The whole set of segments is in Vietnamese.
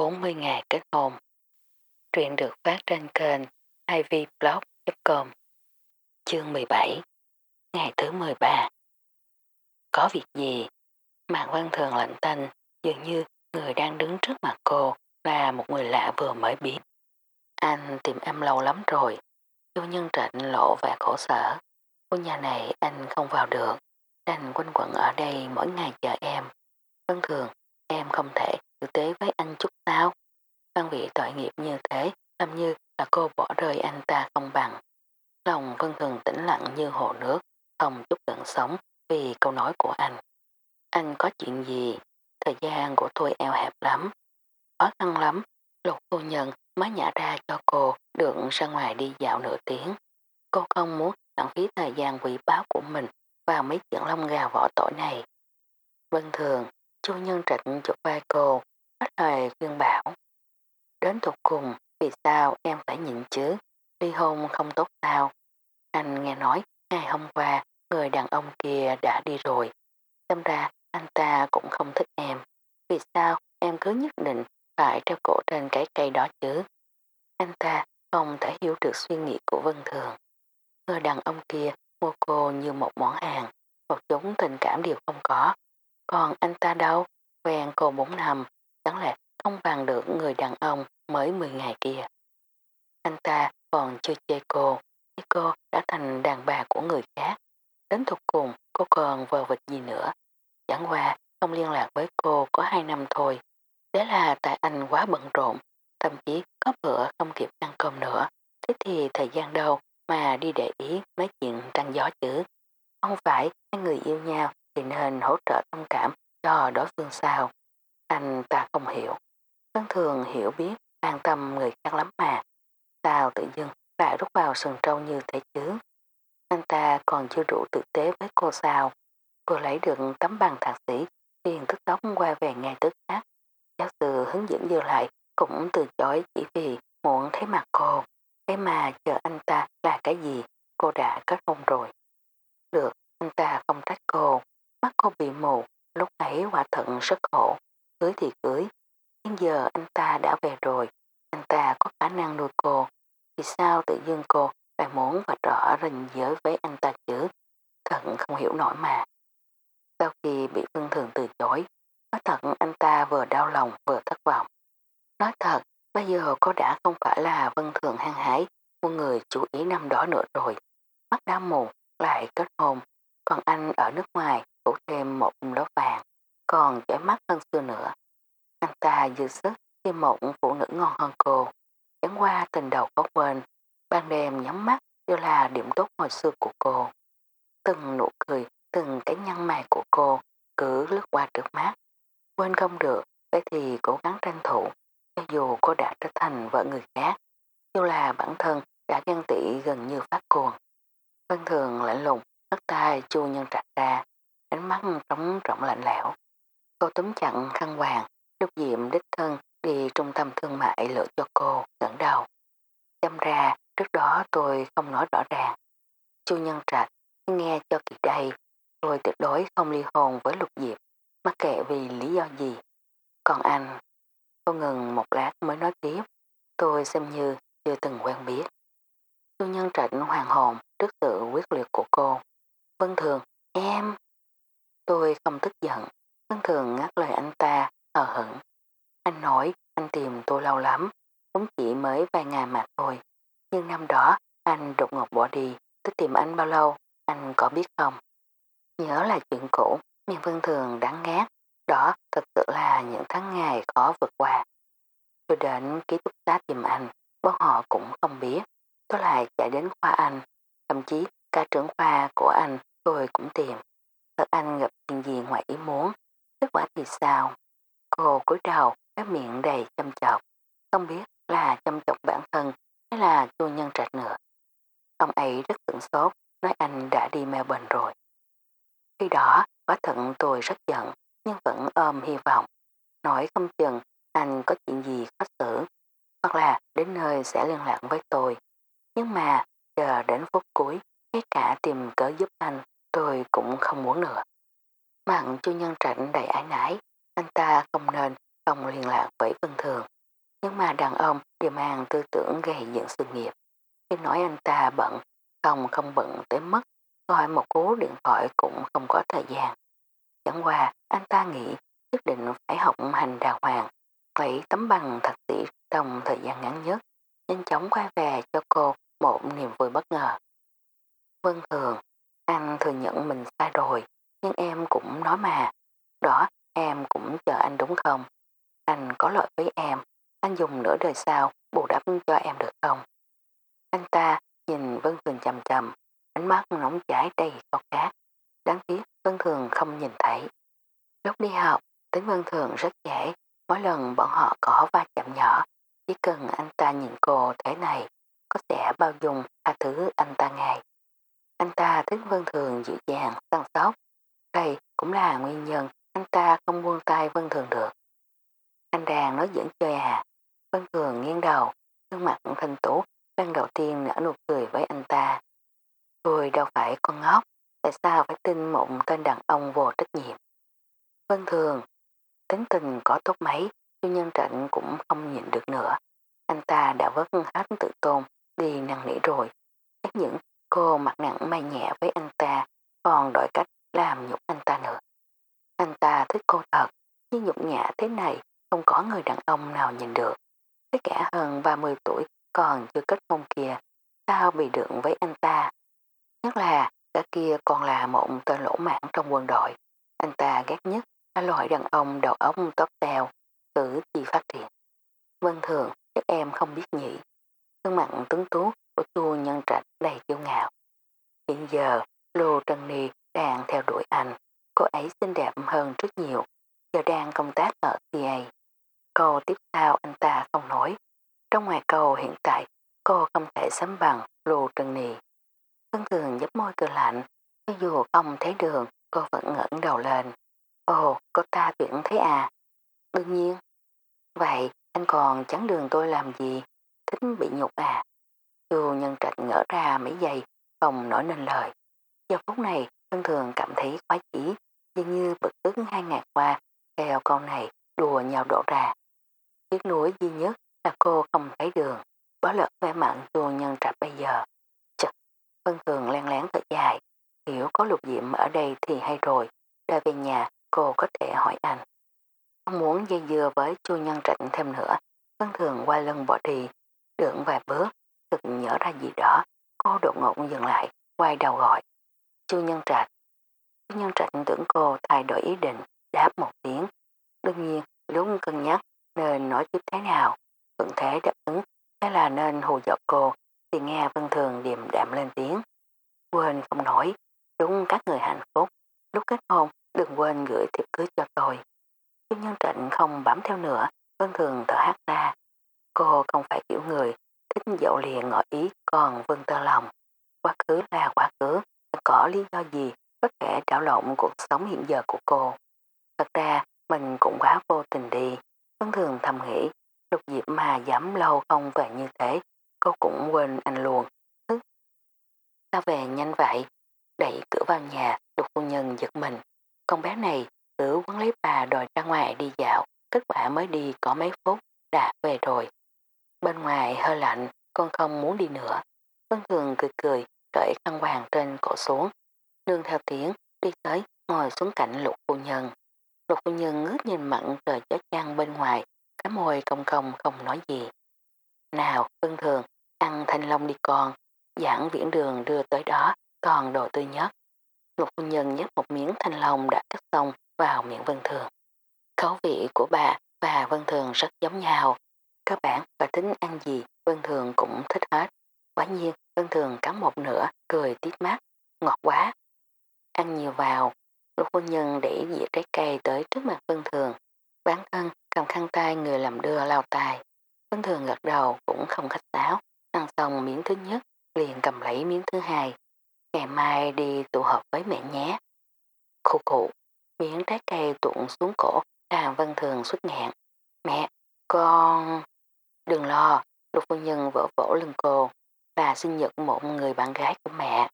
40 ngày kết hôn. Truyện được phát trên kênh ivblog.com Chương 17 Ngày thứ 13 Có việc gì? Mạng văn thường lạnh tanh dường như người đang đứng trước mặt cô là một người lạ vừa mới biết. Anh tìm em lâu lắm rồi. Vô nhân trịnh lộ và khổ sở. Ngôi nhà này anh không vào được. Đành quanh quẩn ở đây mỗi ngày chờ em. Văn thường, em không thể tử tế với anh chút sao? Văn vị tội nghiệp như thế, làm như là cô bỏ rơi anh ta không bằng. Lòng vân thường tĩnh lặng như hồ nước, không chút gần sống vì câu nói của anh. Anh có chuyện gì? Thời gian của tôi eo hẹp lắm. Khó khăn lắm, lục cô nhân mới nhả ra cho cô được ra ngoài đi dạo nửa tiếng. Cô không muốn lãng phí thời gian quỷ báo của mình vào mấy chuyện lông gà vỏ tỏi này. Vân thường, chu nhân trịnh chụp vai cô, hết thời khuyên bảo. Đến tục cùng, vì sao em phải nhịn chứ? Ly hôn không tốt sao? Anh nghe nói ngày hôm qua người đàn ông kia đã đi rồi. Xem ra anh ta cũng không thích em. Vì sao em cứ nhất định phải treo cổ trên cái cây đó chứ? Anh ta không thể hiểu được suy nghĩ của Vân Thường. Người đàn ông kia mua cô như một món hàng, một chúng tình cảm đều không có. Còn anh ta đâu, quen cô bốn năm, chẳng lẽ không bằng được người đàn ông mới 10 ngày kia. Anh ta còn chưa chê cô, nhưng cô đã thành đàn bà của người khác. Đến thuộc cùng, cô còn vờ vịt gì nữa. Chẳng qua, không liên lạc với cô có 2 năm thôi. Đấy là tại anh quá bận rộn, thậm chí có bữa không kịp ăn cơm nữa. Thế thì thời gian đâu mà đi để ý mấy chuyện trăng gió chứ. Không phải hai người yêu nhau thì nên hỗ trợ thông cảm cho đối phương sao. Anh ta không hiểu. Vân thường hiểu biết an tâm người khác lắm mà. Sao tự dưng lại rút vào sườn trâu như thế chứ? Anh ta còn chưa đủ tự tế với cô sao? Cô lấy được tấm bằng thạc sĩ liền tức tốc qua về ngay tức khác. Giáo sư hướng dẫn dư lại cũng từ chối chỉ vì muốn thấy mặt cô. Thế mà chờ anh ta là cái gì, cô đã kết hôn rồi. Được, anh ta không trách cô. Mắt cô bị mù, lúc ấy quả thận rất khổ. Cưới thì cưới. Nhưng giờ anh ta đã về rồi, anh ta có khả năng nuôi cô. Vì sao tự dưng cô lại muốn và rõ rình giới với anh ta chứ? Thận không hiểu nổi mà. Sau khi bị Vân Thường từ chối, nói thật anh ta vừa đau lòng vừa thất vọng. Nói thật, bây giờ cô đã không phải là Vân Thường hăng hái, một người chú ý năm đó nữa rồi. Mắt đã mù, lại kết hôn, còn anh ở nước ngoài phủ thêm một lớp vàng, còn chói mắt hơn xưa nữa. Anh ta dư sức khi một phụ nữ ngon hơn cô. Chẳng qua tình đầu có quên, ban đêm nhắm mắt đều là điểm tốt hồi xưa của cô. Từng nụ cười, từng cái nhăn mày của cô cứ lướt qua trước mắt. Quên không được, vậy thì cố gắng tranh thủ, cho dù cô đã trở thành vợ người khác, dù là bản thân đã ghen tị gần như phát cuồng. Vân thường lạnh lùng, bắt tay chu nhân trạc ra, ánh mắt trống rộng lạnh lẽo. Cô túm chặn khăn hoàng, lúc diệm đích thân đi trung tâm thương mại lựa cho cô, ngẩng đầu. Châm ra, trước đó tôi không nói rõ ràng. Chu nhân trạch, nghe cho kỳ đây, tôi tuyệt đối không ly hôn với lục diệp, mắc kệ vì lý do gì. Còn anh, cô ngừng một lát mới nói tiếp, tôi xem như chưa từng quen biết. Chu nhân trạch hoàng hồn trước sự quyết liệt của cô. Vân thường, em. Tôi không tức giận, Tân thường ngắt lời anh ta, hờ hững. Anh nói anh tìm tôi lâu lắm, cũng chỉ mới vài ngày mà thôi. Nhưng năm đó anh đột ngột bỏ đi, tôi tìm anh bao lâu, anh có biết không? Nhớ là chuyện cũ, miệng Vân Thường đáng ngát, Đó thật sự là những tháng ngày khó vượt qua. Tôi đến ký túc xá tìm anh, bọn họ cũng không biết. Tôi lại chạy đến khoa anh, thậm chí cả trưởng khoa của anh tôi cũng tìm. Thật anh gặp chuyện gì ngoài ý muốn, kết quả thì sao? Cô cúi đầu, cái miệng đầy chăm chọc, không biết là chăm chọc bản thân hay là chu nhân trạch nữa. Ông ấy rất tưởng sốt, nói anh đã đi Melbourne rồi. Khi đó, quả thận tôi rất giận, nhưng vẫn ôm hy vọng. Nói không chừng anh có chuyện gì khó xử, hoặc là đến nơi sẽ liên lạc với tôi. Nhưng mà, chờ đến phút cuối, ngay cả tìm cớ giúp anh, tôi cũng không muốn nữa. Mặn chu nhân trạch đầy ái nái, anh ta không nên không liên lạc với Vân Thường. Nhưng mà đàn ông đều mang tư tưởng gây dựng sự nghiệp. Khi nói anh ta bận, không không bận tới mất, gọi một cú điện thoại cũng không có thời gian. Chẳng qua, anh ta nghĩ nhất định phải học hành đàng hoàng, lấy tấm bằng thật sĩ trong thời gian ngắn nhất, nhanh chóng quay về cho cô một niềm vui bất ngờ. Vân Thường, anh thừa nhận mình sai rồi, nhưng em cũng nói mà, đó em cũng chờ anh đúng không? Anh có lỗi với em, anh dùng nửa đời sau bù đắp cho em được không? Anh ta nhìn Vân Thường chầm chầm, ánh mắt nóng cháy đầy khóc cát. Đáng tiếc Vân Thường không nhìn thấy. Lúc đi học, tính Vân Thường rất dễ, mỗi lần bọn họ có va chạm nhỏ, chỉ cần anh ta nhìn cô thế này, có sẽ bao dung tha thứ anh ta ngay. Anh ta thích Vân Thường dịu dàng, săn sóc. Đây cũng là nguyên nhân anh ta không buông tay Vân Thường được. Anh đang nói dẫn chơi à. Vân Thường nghiêng đầu, gương mặt thanh tú, lần đầu tiên nở nụ cười với anh ta. Tôi đâu phải con ngốc, tại sao phải tin một tên đàn ông vô trách nhiệm. Vân Thường, tính tình có tốt mấy, chu nhân trận cũng không nhịn được nữa. Anh ta đã vớt hết tự tôn, đi năn nỉ rồi. Chắc những cô mặt nặng may nhẹ với anh ta, còn đổi cách làm nhục anh ta nữa. Anh ta thích cô thật, nhưng nhục nhã thế này không có người đàn ông nào nhìn được. Tất cả hơn 30 tuổi còn chưa kết hôn kia, sao bị đựng với anh ta? Nhất là cả kia còn là một tên lỗ mãn trong quân đội. Anh ta ghét nhất là loại đàn ông đầu óc tóc teo, cử chi phát triển. Vân thường, các em không biết nhỉ. Gương mặt tướng tú của chu nhân trạch đầy kiêu ngạo. Hiện giờ, Lô Trân Ni đang theo đuổi anh. Cô ấy xinh đẹp hơn rất nhiều, giờ đang công tác ở CA. Câu tiếp theo anh ta không nói. Trong ngoài câu hiện tại, cô không thể sánh bằng Lô Trần Nì. Vân thường nhấp môi cười lạnh, cho dù không thấy đường, cô vẫn ngẩng đầu lên. Ồ, cô ta tuyển thế à? Đương nhiên. Vậy anh còn chắn đường tôi làm gì? Thích bị nhục à? dù nhân trạch ngỡ ra mấy giây, không nói nên lời. Giờ phút này, Vân thường cảm thấy quá chỉ, dường như bực tức hai ngày qua, theo con này đùa nhau đổ ra. Tiếc nuối duy nhất là cô không thấy đường, bỏ lỡ vẻ mặn chu nhân trạch bây giờ. Chật, Vân thường len lén thở dài, hiểu có lục diệm ở đây thì hay rồi, ra về nhà cô có thể hỏi anh. Không muốn dây dưa với chu nhân trạch thêm nữa, Vân thường qua lưng bỏ đi, đường vài bước, thực nhớ ra gì đó, cô đột ngột dừng lại, quay đầu gọi. Chu nhân trạch. Chu nhân trạch tưởng cô thay đổi ý định, đáp một tiếng. Đương nhiên, lúc cân nhắc nên nói tiếp thế nào, vẫn thế đáp ứng, thế là nên hù dọa cô, thì nghe Vân Thường điềm đạm lên tiếng. Quên không nổi, đúng các người hạnh phúc, lúc kết hôn đừng quên gửi thiệp cưới cho tôi. Chu nhân trịnh không bám theo nữa, Vân Thường thở hát ra. Cô không phải kiểu người, thích dậu liền ngỏ ý còn Vân tơ lòng. Quá khứ là quá khứ, có lý do gì có thể đảo lộn cuộc sống hiện giờ của cô. Thật ra, mình cũng quá vô tình đi. Vân Thường thầm nghĩ, lục diệp mà dám lâu không về như thế, cô cũng quên anh luôn. Hứ. Sao về nhanh vậy? Đẩy cửa vào nhà, đục phu nhân giật mình. Con bé này cứ quấn lấy bà đòi ra ngoài đi dạo, kết quả mới đi có mấy phút, đã về rồi. Bên ngoài hơi lạnh, con không muốn đi nữa. Vân Thường cười cười, cởi khăn hoàng trên cổ xuống. Nương theo tiếng, đi tới, ngồi xuống cạnh lục phu nhân. Lục phu nhân ngước nhìn mặn trời chó chăn bên ngoài, cái môi công công không nói gì. Nào, Vân Thường, ăn thanh long đi con, giảng viễn đường đưa tới đó, còn đồ tươi nhất. Lục phu nhân nhét một miếng thanh long đã cắt xong vào miệng Vân Thường. Khẩu vị của bà và Vân Thường rất giống nhau. Các bạn và tính ăn gì Vân Thường cũng thích hết. Quả nhiên Vân Thường cắn một nửa cười tít mắt, ngọt quá. Ăn nhiều vào, lục phu nhân để dĩa trái cây tới trước mặt Vân Thường. Bán thân cầm khăn tay người làm đưa lao tài. Vân Thường gật đầu cũng không khách sáo. Ăn xong miếng thứ nhất liền cầm lấy miếng thứ hai Ngày mai đi tụ họp với mẹ nhé. Khu cụ, miếng trái cây tuộn xuống cổ làm vân thường xuất ngạn. Mẹ, con... Đừng lo, lục phu nhân vỗ vỗ lưng cô là sinh nhật một người bạn gái của mẹ.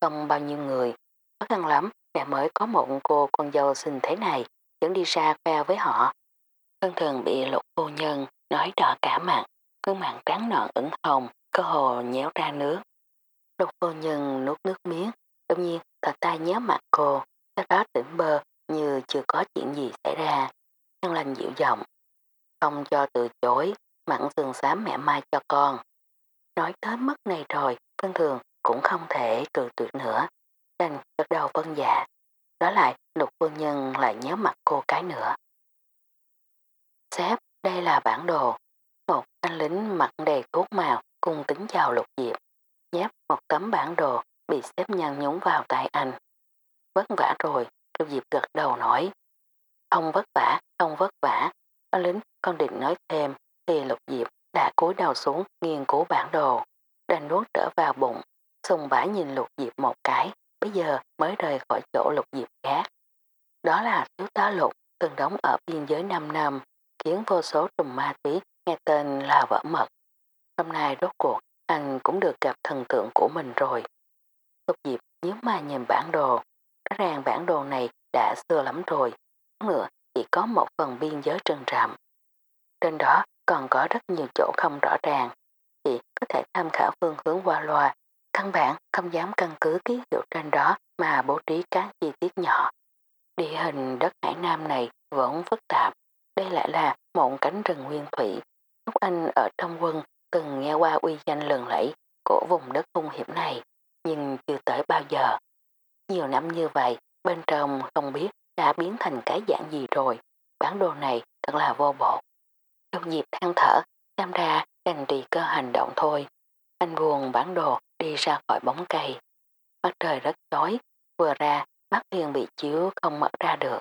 Không bao nhiêu người. Khó khăn lắm, mẹ mới có một cô con dâu xinh thế này, vẫn đi ra khoe với họ. thân thường bị lục cô nhân nói đỏ cả mặt, gương mặt trắng nọn ửng hồng, cơ hồ nhéo ra nước. Lục cô nhân nuốt nước miếng, đột nhiên thật tay nhéo mặt cô, sau đó tỉnh bơ như chưa có chuyện gì xảy ra, nhân lành dịu giọng. Không cho từ chối, mặn sườn xám mẹ mai cho con. Nói tới mất này rồi, vân thường cũng không thể từ tuyệt nữa. Đành gật đầu vân dạ. Đó lại, lục quân nhân lại nhớ mặt cô cái nữa. Sếp, đây là bản đồ. Một anh lính mặt đầy thuốc màu cùng tính chào lục diệp. Nháp một tấm bản đồ bị xếp nhăn nhúng vào tay anh. Vất vả rồi, lục diệp gật đầu nói. Không vất vả, không vất vả. Anh lính con định nói thêm thì lục diệp đã cúi đầu xuống nghiên cứu bản đồ. Đành nuốt trở vào bụng. Sùng bãi nhìn lục diệp một cái, bây giờ mới rời khỏi chỗ lục diệp khác. Đó là thiếu tá lục từng đóng ở biên giới 5 năm, khiến vô số trùng ma túy nghe tên là vỡ mật. Hôm nay rốt cuộc, anh cũng được gặp thần tượng của mình rồi. Lục Diệp nhớ mà nhìn bản đồ. Rõ ràng bản đồ này đã xưa lắm rồi. Nữa chỉ có một phần biên giới trần rạm. Trên đó còn có rất nhiều chỗ không rõ ràng. Chỉ có thể tham khảo phương hướng qua loa. Căn bản không dám căn cứ ký hiệu trên đó mà bố trí các chi tiết nhỏ. Địa hình đất Hải Nam này vẫn phức tạp. Đây lại là một cánh rừng nguyên thủy. Lúc anh ở trong quân từng nghe qua uy danh lừng lẫy của vùng đất hung hiểm này, nhưng chưa tới bao giờ. Nhiều năm như vậy, bên trong không biết đã biến thành cái dạng gì rồi. Bản đồ này thật là vô bổ. Trong dịp than thở, xem ra đành tùy cơ hành động thôi. Anh buồn bản đồ đi ra khỏi bóng cây. Mặt trời rất tối, vừa ra mắt liền bị chiếu không mở ra được.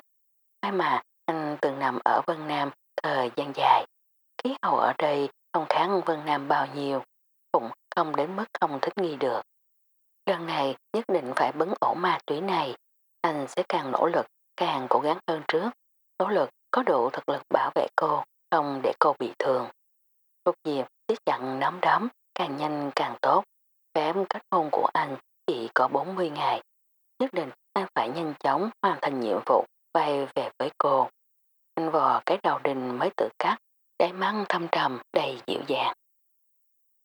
May mà anh từng nằm ở Vân Nam thời gian dài. Khí hậu ở đây không kháng Vân Nam bao nhiêu, cũng không đến mức không thích nghi được. Lần này nhất định phải bấn ổ ma túy này, anh sẽ càng nỗ lực, càng cố gắng hơn trước, nỗ lực có đủ thực lực bảo vệ cô, không để cô bị thương. Phúc Diệp siết chặn nắm đấm, càng nhanh càng tốt, Phép kết hôn của anh chỉ có 40 ngày. Nhất định anh phải nhanh chóng hoàn thành nhiệm vụ quay về với cô. Anh vò cái đầu đình mới tự cắt, đáy mắt thâm trầm đầy dịu dàng.